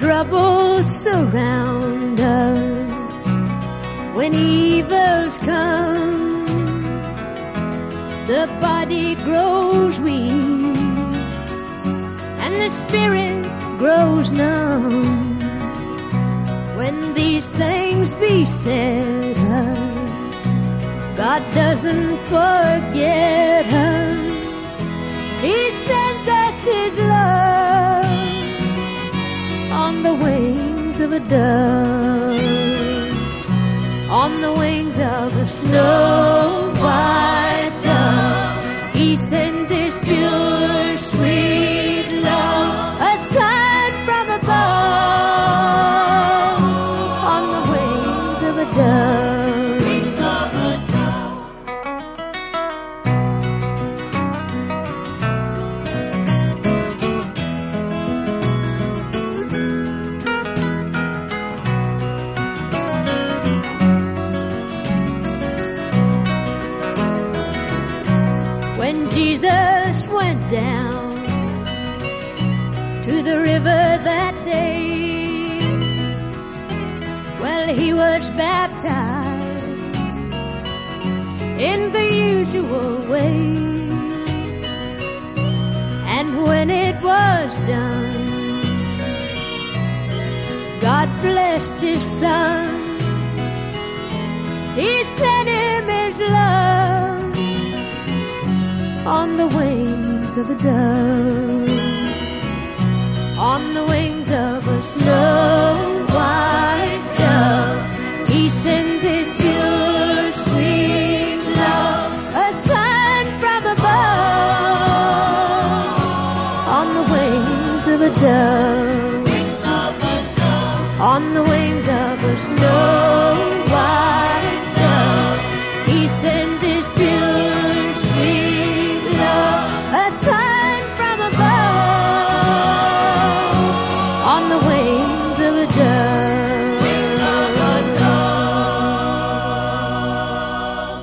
troubles surround us, when evils come, the body grows weak and the spirit grows numb. When these things beset us, God doesn't forget us. He says. on the way when Jesus went down to the river that day. Well, he was baptized in the usual way. And when it was done, God blessed his son. He said. it on the wings of a dove, on the wings of a snow white dove. He sends his pure sweet love, a sign from above, on the wings of a dove, on the wings of a snow.